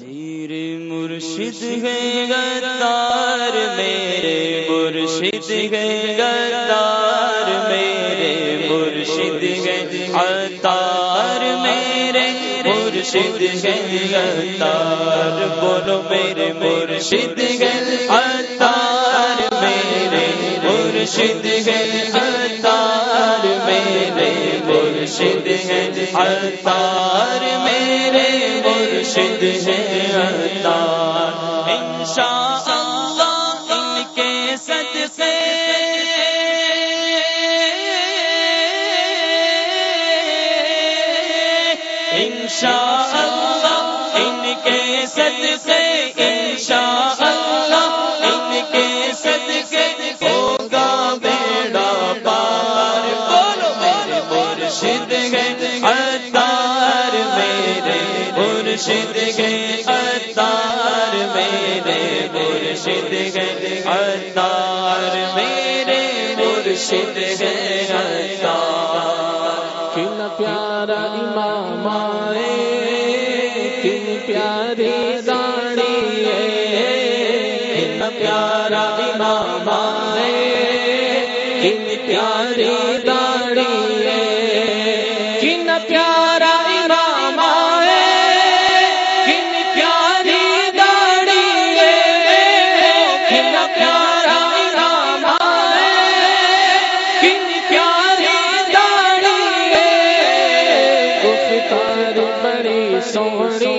میرے مرشد ہے گدار میرے، مرشد ہے گدار میرے، مرشد ہے عطار میرے، مرشد ہے گدار بولو میرے، مرشد ہے عطار میرے، مرشد ہے عطار میرے مرشد ہے عطار میرے مرشد ہے عطار انشاءاللہ ان کے صدقے۔ انشاءاللہ ان کے صدقے۔ مرشد ہے عطار میرے، مرشد ہے عطار میرے، مرشد ہے عطار میرے، مرشد ہے عطار کن پیارا امام آئے، کن پیاری داڑی کن پیارا امام آئے، کن پیاری داڑی پیارا امام آئے، کن پیاری داڑی کن پیارا امام آئے، کن پیاری داڑی گفتار بڑی سوہنی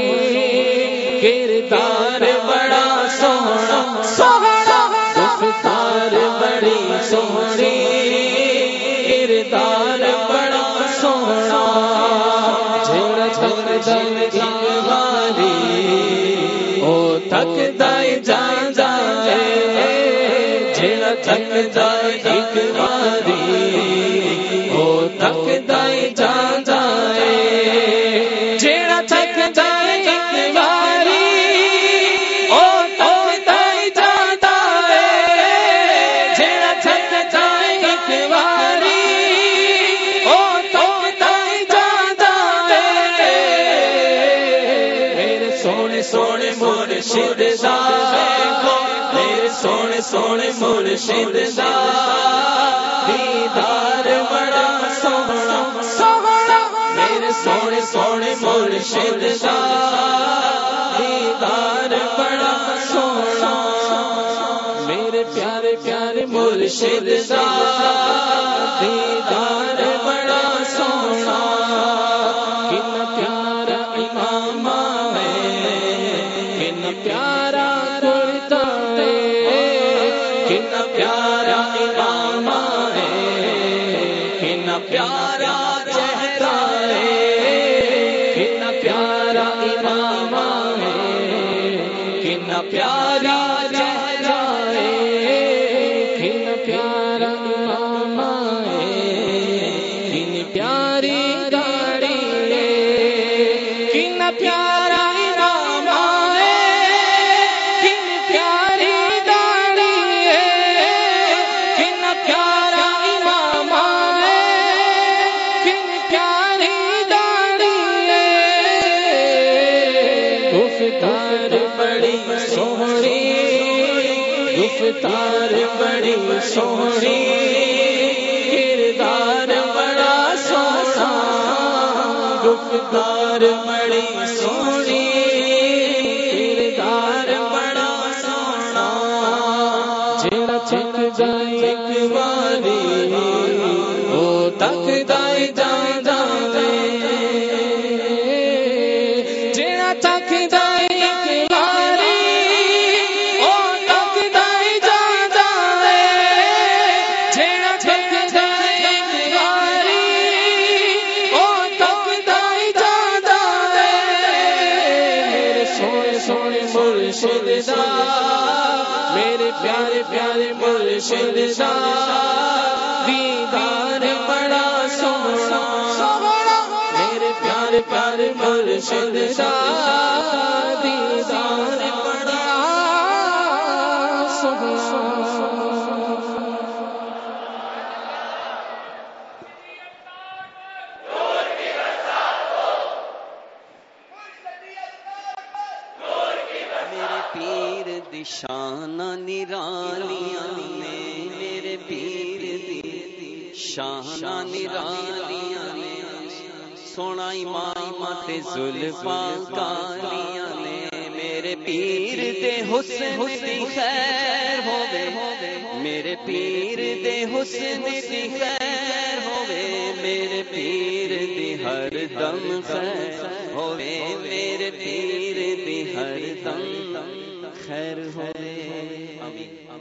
کردار دم جانی او تھک دائی جان جائے جھڑ تھک جائے ایک باری او تھک دائی جان جائے جھڑ تھک جائے سونے سونے مرشد دا میرے سونے سونے مرشد دا دیدار بڑا سونا سوہنا، میرے سونے سونے مرشد دا دیدار بڑا سونا میرے پیارے پیارے مرشد مرشد دا دیدار پیارا چہرہ ہے۔ گفتار بڑی سوہنی، گفتار بڑی سوہنی، کردار بڑا سونا گفتار بڑی سونی کردار بڑا سونا جڑا چک جائے ایک باری او تک دائی جان جاوے جڑا تک دائی میرے پیارے پیارے مرشد شاہ، دیدار بڑا سونا۔ میرے پیارے پیارے مرشد شاہ، دیدار بڑا پیر نرالیاں نے میرے پیر دی، شان نرالیاں نے سونا امام تے زلفا کالیاں نے، میرے پیر دے حسن دی خیر ہوے میرے پیر دے حسن دی خیر ہوے میرے پیر دی ہر دم خیر ہوے میرے پیر دی ہر دم خیر ہو